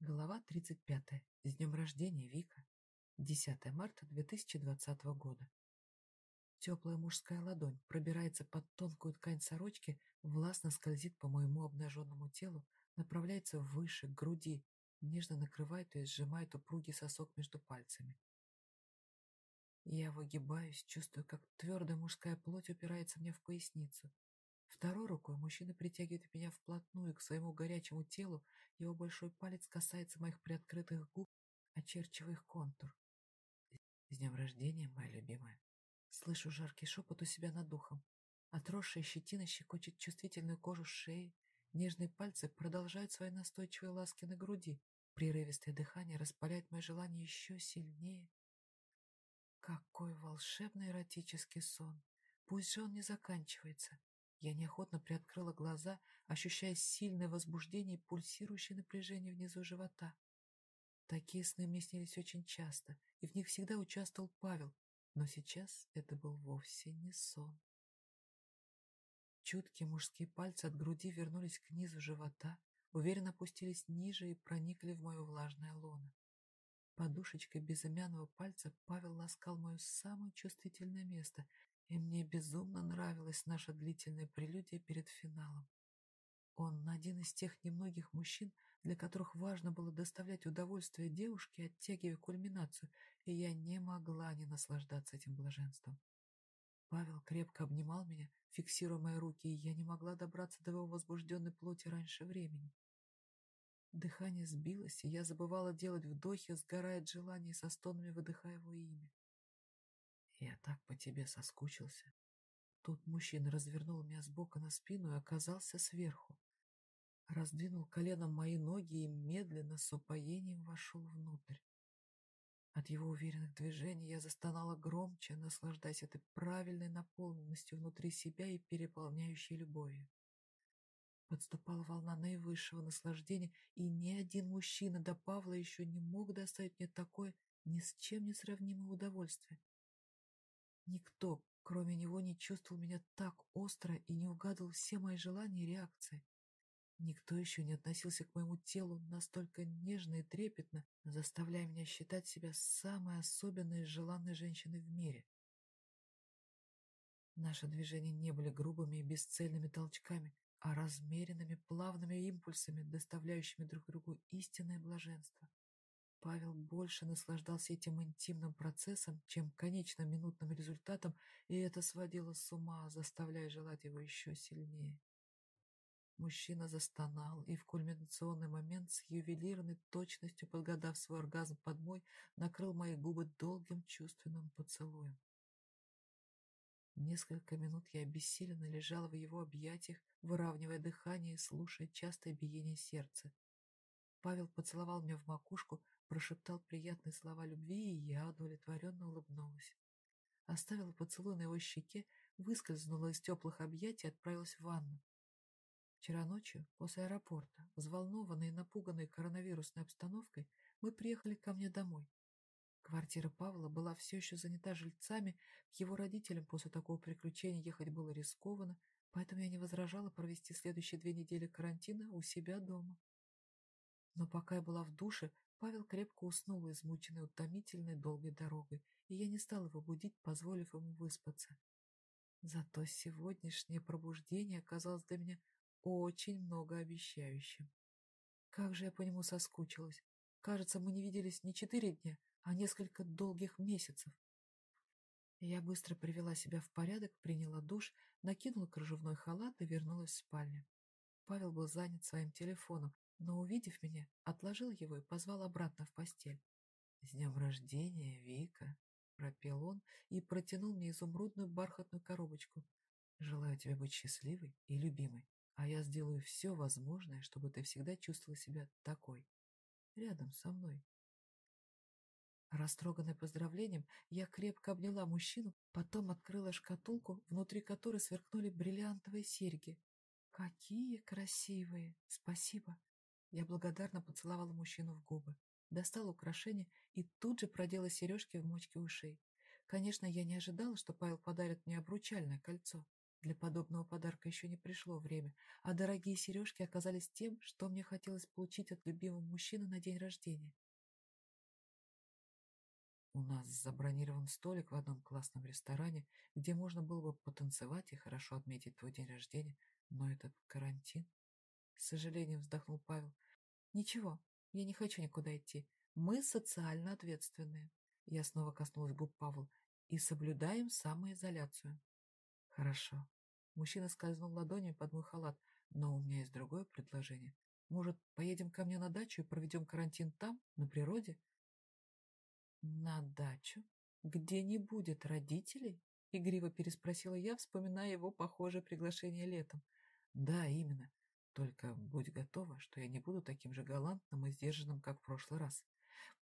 Глава 35. С днем рождения, Вика. 10 марта 2020 года. Теплая мужская ладонь пробирается под тонкую ткань сорочки, властно скользит по моему обнаженному телу, направляется выше, к груди, нежно накрывает и сжимает упругий сосок между пальцами. Я выгибаюсь, чувствую, как твердая мужская плоть упирается мне в поясницу. Второй рукой мужчина притягивает меня вплотную к своему горячему телу, его большой палец касается моих приоткрытых губ, очерчивая их контур. «С днем рождения, моя любимая!» Слышу жаркий шепот у себя над духом. Отросшая щетина щекочет чувствительную кожу шеи, нежные пальцы продолжают свои настойчивые ласки на груди, прерывистое дыхание распаляет мое желание еще сильнее. Какой волшебный эротический сон! Пусть же он не заканчивается. Я неохотно приоткрыла глаза, ощущая сильное возбуждение и пульсирующее напряжение внизу живота. Такие сны мне снились очень часто, и в них всегда участвовал Павел, но сейчас это был вовсе не сон. Чуткие мужские пальцы от груди вернулись к низу живота, уверенно опустились ниже и проникли в мое влажное лоно. Подушечкой безымянного пальца Павел ласкал мое самое чувствительное место, и мне безумно нравилась наша длительная прелюдия перед финалом. Он один из тех немногих мужчин, для которых важно было доставлять удовольствие девушке, оттягивая кульминацию, и я не могла не наслаждаться этим блаженством. Павел крепко обнимал меня, фиксируя мои руки, и я не могла добраться до его возбужденной плоти раньше времени. Дыхание сбилось, и я забывала делать вдохи, сгорая от желания со стонами выдыхая его имя. Я так по тебе соскучился. Тут мужчина развернул меня с бока на спину и оказался сверху. Раздвинул коленом мои ноги и медленно, с упоением вошел внутрь. От его уверенных движений я застонала громче, наслаждаясь этой правильной наполненностью внутри себя и переполняющей любовью. Подступала волна наивысшего наслаждения, и ни один мужчина до Павла еще не мог доставить мне такое ни с чем не сравнимое удовольствие. Никто, кроме него, не чувствовал меня так остро и не угадывал все мои желания и реакции. Никто еще не относился к моему телу настолько нежно и трепетно, заставляя меня считать себя самой особенной и желанной женщиной в мире. Наши движения не были грубыми и бесцельными толчками, а размеренными плавными импульсами, доставляющими друг другу истинное блаженство. Павел больше наслаждался этим интимным процессом, чем конечным минутным результатом, и это сводило с ума, заставляя желать его еще сильнее. Мужчина застонал и в кульминационный момент с ювелирной точностью, подгадав свой оргазм под мой, накрыл мои губы долгим чувственным поцелуем. Несколько минут я обессиленно лежала в его объятиях, выравнивая дыхание и слушая частое биение сердца. Павел поцеловал меня в макушку, прошептал приятные слова любви, и я удовлетворенно улыбнулась. Оставила поцелуй на его щеке, выскользнула из теплых объятий и отправилась в ванну. Вчера ночью, после аэропорта, взволнованные и напуганные коронавирусной обстановкой, мы приехали ко мне домой. Квартира Павла была все еще занята жильцами, к его родителям после такого приключения ехать было рискованно, поэтому я не возражала провести следующие две недели карантина у себя дома. Но пока я была в душе, Павел крепко уснул, измученный утомительной долгой дорогой, и я не стала его будить, позволив ему выспаться. Зато сегодняшнее пробуждение оказалось для меня очень многообещающим. Как же я по нему соскучилась. Кажется, мы не виделись не четыре дня, а несколько долгих месяцев. Я быстро привела себя в порядок, приняла душ, накинула кружевной халат и вернулась в спальню. Павел был занят своим телефоном, но, увидев меня, отложил его и позвал обратно в постель. «С днем рождения, Вика!» — пропел он и протянул мне изумрудную бархатную коробочку. «Желаю тебе быть счастливой и любимой, а я сделаю все возможное, чтобы ты всегда чувствовала себя такой, рядом со мной». Растроганная поздравлением, я крепко обняла мужчину, потом открыла шкатулку, внутри которой сверкнули бриллиантовые серьги. «Какие красивые! Спасибо!» Я благодарно поцеловала мужчину в губы, достала украшение и тут же продела сережки в мочке ушей. Конечно, я не ожидала, что Павел подарит мне обручальное кольцо. Для подобного подарка еще не пришло время, а дорогие сережки оказались тем, что мне хотелось получить от любимого мужчины на день рождения. У нас забронирован столик в одном классном ресторане, где можно было бы потанцевать и хорошо отметить твой день рождения, но этот карантин... С сожалением вздохнул Павел. Ничего, я не хочу никуда идти. Мы социально ответственные. Я снова коснулась губ Павла. И соблюдаем самоизоляцию. Хорошо. Мужчина скользнул ладонями под мой халат. Но у меня есть другое предложение. Может, поедем ко мне на дачу и проведем карантин там, на природе? На дачу? Где не будет родителей? Игриво переспросила я, вспоминая его похожее приглашение летом. Да, именно. Только будь готова, что я не буду таким же галантным и сдержанным, как в прошлый раз.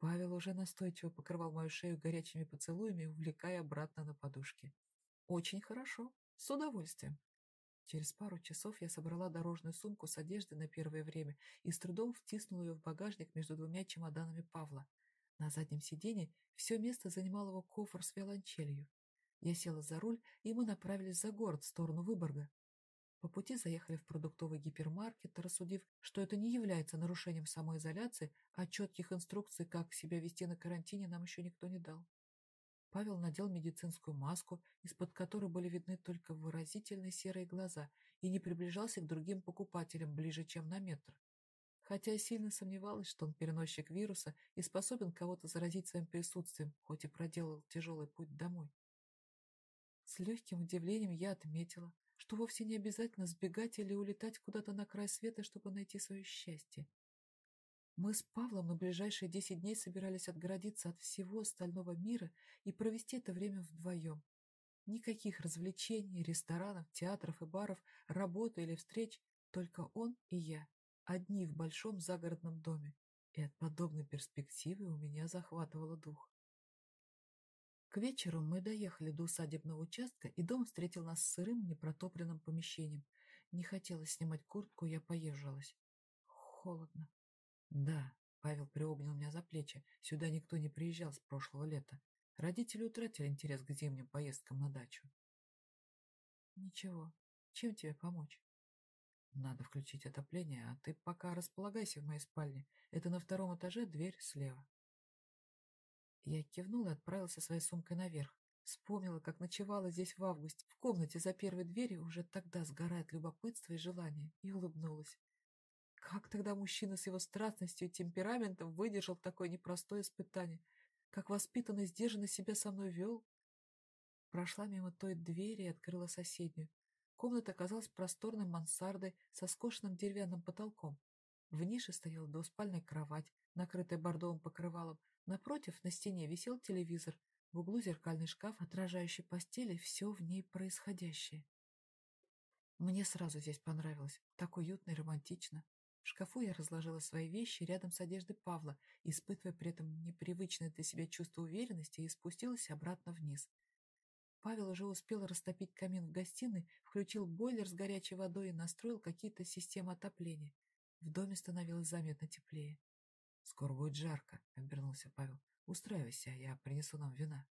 Павел уже настойчиво покрывал мою шею горячими поцелуями, увлекая обратно на подушке. Очень хорошо. С удовольствием. Через пару часов я собрала дорожную сумку с одеждой на первое время и с трудом втиснула ее в багажник между двумя чемоданами Павла. На заднем сиденье все место занимал его кофр с виолончелью. Я села за руль, и мы направились за город, в сторону Выборга. По пути заехали в продуктовый гипермаркет, рассудив, что это не является нарушением самоизоляции, а четких инструкций, как себя вести на карантине, нам еще никто не дал. Павел надел медицинскую маску, из-под которой были видны только выразительные серые глаза, и не приближался к другим покупателям ближе, чем на метр. Хотя я сильно сомневалась, что он переносчик вируса и способен кого-то заразить своим присутствием, хоть и проделал тяжелый путь домой. С легким удивлением я отметила, что вовсе не обязательно сбегать или улетать куда-то на край света, чтобы найти свое счастье. Мы с Павлом на ближайшие десять дней собирались отгородиться от всего остального мира и провести это время вдвоем. Никаких развлечений, ресторанов, театров и баров, работы или встреч, только он и я, одни в большом загородном доме. И от подобной перспективы у меня захватывало дух. К вечеру мы доехали до усадебного участка, и дом встретил нас сырым, непротопленным помещением. Не хотелось снимать куртку, я поежилась. Холодно. Да, Павел приобнял меня за плечи. Сюда никто не приезжал с прошлого лета. Родители утратили интерес к зимним поездкам на дачу. Ничего. Чем тебе помочь? Надо включить отопление, а ты пока располагайся в моей спальне. Это на втором этаже, дверь слева. Я кивнула и отправилась со своей сумкой наверх. Вспомнила, как ночевала здесь в августе, в комнате за первой дверью, уже тогда сгорает любопытство и желание, и улыбнулась. Как тогда мужчина с его страстностью и темпераментом выдержал такое непростое испытание? Как воспитанно и сдержанно себя со мной вел? Прошла мимо той двери и открыла соседнюю. Комната оказалась просторной мансардой со скошенным деревянным потолком. В нише стояла двуспальная кровать, накрытая бордовым покрывалом, Напротив, на стене висел телевизор, в углу зеркальный шкаф, отражающий постели все в ней происходящее. Мне сразу здесь понравилось, так уютно и романтично. В шкафу я разложила свои вещи рядом с одеждой Павла, испытывая при этом непривычное для себя чувство уверенности и спустилась обратно вниз. Павел уже успел растопить камин в гостиной, включил бойлер с горячей водой и настроил какие-то системы отопления. В доме становилось заметно теплее. «Скоро будет жарко», — обернулся Павел. «Устраивайся, я принесу нам вина».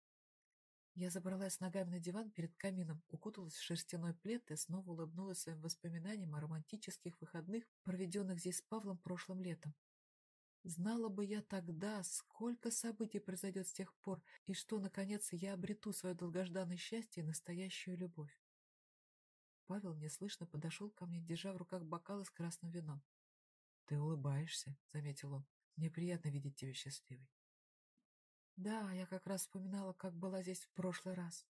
Я забралась ногами на диван перед камином, укуталась в шерстяной плед и снова улыбнулась своим воспоминаниям о романтических выходных, проведенных здесь с Павлом прошлым летом. Знала бы я тогда, сколько событий произойдет с тех пор, и что, наконец, я обрету свое долгожданное счастье и настоящую любовь. Павел неслышно подошел ко мне, держа в руках бокалы с красным вином. — Ты улыбаешься, — заметил он. Мне приятно видеть тебя счастливой. Да, я как раз вспоминала, как была здесь в прошлый раз.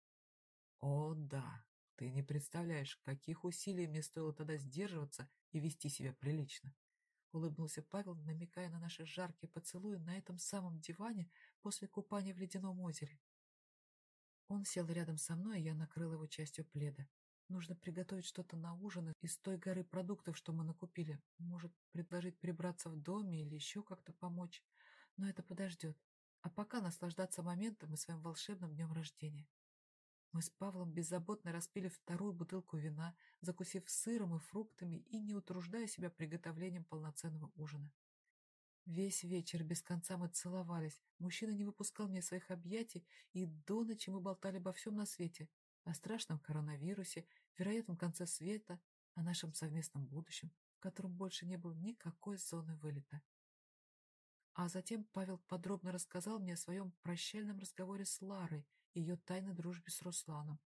О, да. Ты не представляешь, каких усилий мне стоило тогда сдерживаться и вести себя прилично. Улыбнулся Павел, намекая на наши жаркие поцелуи на этом самом диване после купания в ледяном озере. Он сел рядом со мной, и я накрыла его частью пледа. Нужно приготовить что-то на ужин из той горы продуктов, что мы накупили. Может, предложить прибраться в доме или еще как-то помочь. Но это подождет. А пока наслаждаться моментом и своим волшебным днем рождения. Мы с Павлом беззаботно распили вторую бутылку вина, закусив сыром и фруктами и не утруждая себя приготовлением полноценного ужина. Весь вечер без конца мы целовались, мужчина не выпускал мне своих объятий, и до ночи мы болтали обо всем на свете, о страшном коронавирусе, вероятном конце света, о нашем совместном будущем, в котором больше не было никакой зоны вылета. А затем Павел подробно рассказал мне о своем прощальном разговоре с Ларой и ее тайной дружбе с Русланом.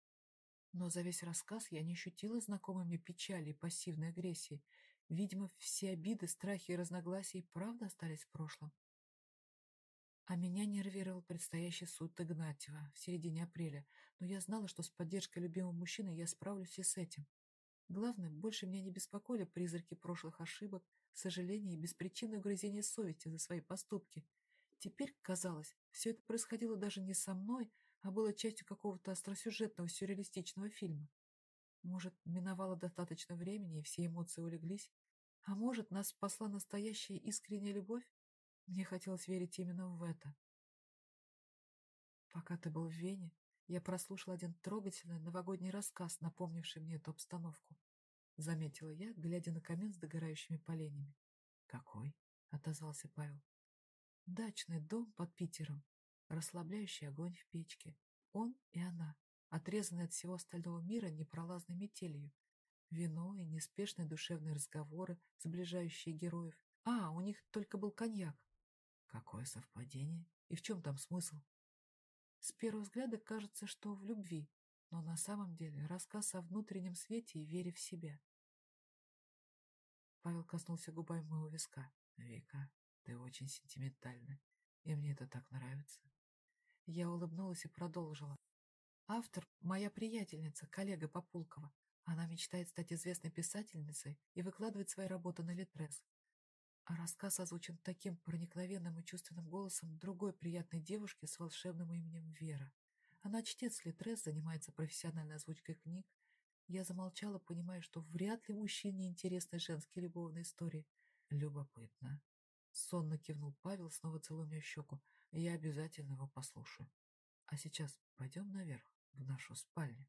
Но за весь рассказ я не ощутила знакомыми печали и пассивной агрессии. Видимо, все обиды, страхи и разногласия и правда остались в прошлом. А меня нервировал предстоящий суд Игнатьева в середине апреля, но я знала, что с поддержкой любимого мужчины я справлюсь и с этим. Главное, больше меня не беспокоили призраки прошлых ошибок, сожаления и беспричинное угрызение совести за свои поступки. Теперь, казалось, все это происходило даже не со мной, а было частью какого-то остросюжетного сюрреалистичного фильма. Может, миновало достаточно времени, и все эмоции улеглись? А может, нас спасла настоящая искренняя любовь? Мне хотелось верить именно в это. Пока ты был в Вене, я прослушал один трогательный новогодний рассказ, напомнивший мне эту обстановку. Заметила я, глядя на камин с догорающими поленьями. «Какой?» — отозвался Павел. «Дачный дом под Питером, расслабляющий огонь в печке. Он и она, отрезанные от всего остального мира непролазной метелью. Вино и неспешные душевные разговоры, сближающие героев. А, у них только был коньяк. Какое совпадение? И в чем там смысл? С первого взгляда кажется, что в любви, но на самом деле рассказ о внутреннем свете и вере в себя. Павел коснулся губами моего виска. «Вика, ты очень сентиментальна, и мне это так нравится». Я улыбнулась и продолжила. Автор — моя приятельница, коллега Популкова. Она мечтает стать известной писательницей и выкладывает свои работы на Литрес. А рассказ озвучен таким проникновенным и чувственным голосом другой приятной девушки с волшебным именем Вера. Она чтец Литрес, занимается профессиональной озвучкой книг. Я замолчала, понимая, что вряд ли мужчине интересны женские любовные истории. Любопытно. Сонно кивнул Павел, снова целуя мне щеку. Я обязательно его послушаю. А сейчас пойдем наверх, в нашу спальню.